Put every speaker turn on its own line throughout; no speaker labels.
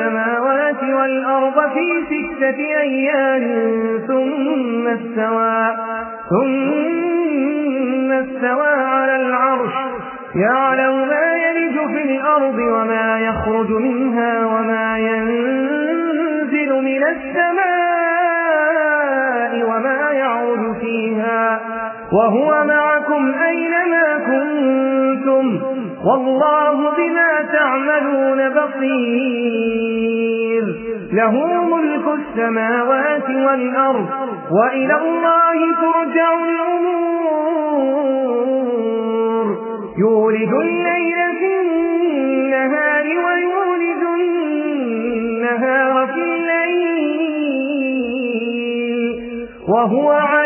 السماوات والأرض في ستة أيام ثم استوى ثم استوى على العرش. يعلم ما يلج في الأرض وما يخرج منها وما ينزل من السماء وما يعود فيها. وهو معكم أينما كنتم والله بما تعملون بصير. له ملك السماوات والأرض وإلى الله ترجع الأمور. يولد الليل في النهار ويولد النهار في الليل وهو عليم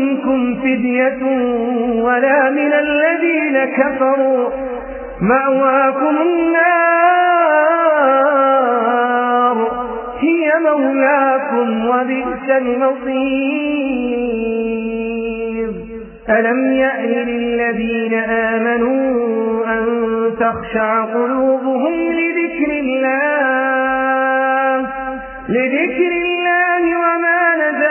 فدية ولا من الذين كفروا. مأواكم النار. هي مولاكم وبئس المصير. ألم يأن للذين آمنوا أن تخشع قلوبهم لذكر الله؟ لذكر الله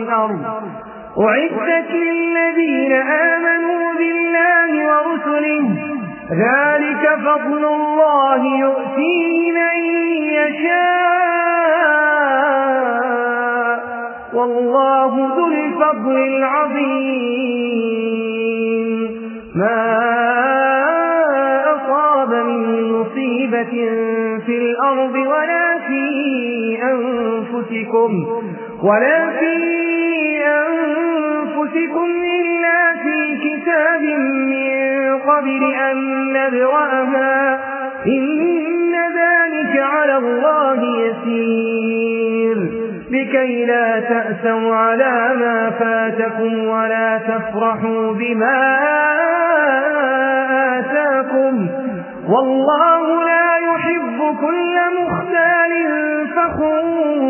والأرض. أعدت للذين آمنوا بالله ورسله. ذلك فضل الله يؤتيه من يشاء. والله ذو الفضل العظيم. ما أصاب من مصيبة في الأرض ولا في أنفسكم. ولا في أنفسكم إلا في كتاب من قبل أن نبرأها. إن ذلك على الله يسير. لكي لا تأسوا على ما فاتكم ولا تفرحوا بما آتاكم. والله لا يحب كل مختال فخور.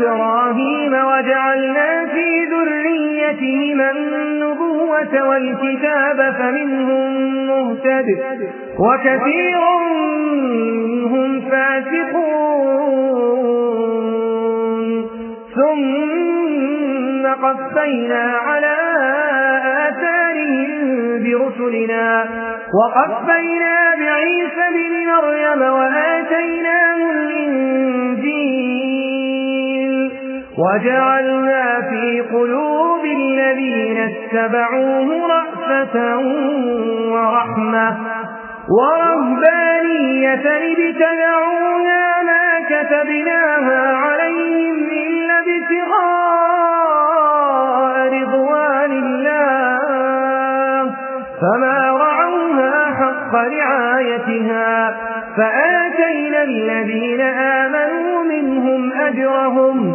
وإبراهيم وجعلنا في ذريتهما النبوة والكتاب فمنهم مهتد وكثير منهم فاسقون. ثم قفينا على آثارهم برسلنا. وقفينا بعيسى بن مريم وآتيناه الإنجيل وجعلنا في قلوب الذين اتبعوه رأفة ورحمة ورهبانية ابتدعونا ما كتبناها عليهم إلا ابتغاء رضوان الله فما رعوها حق رعايتها فآتينا الذين آمنوا منهم أجرهم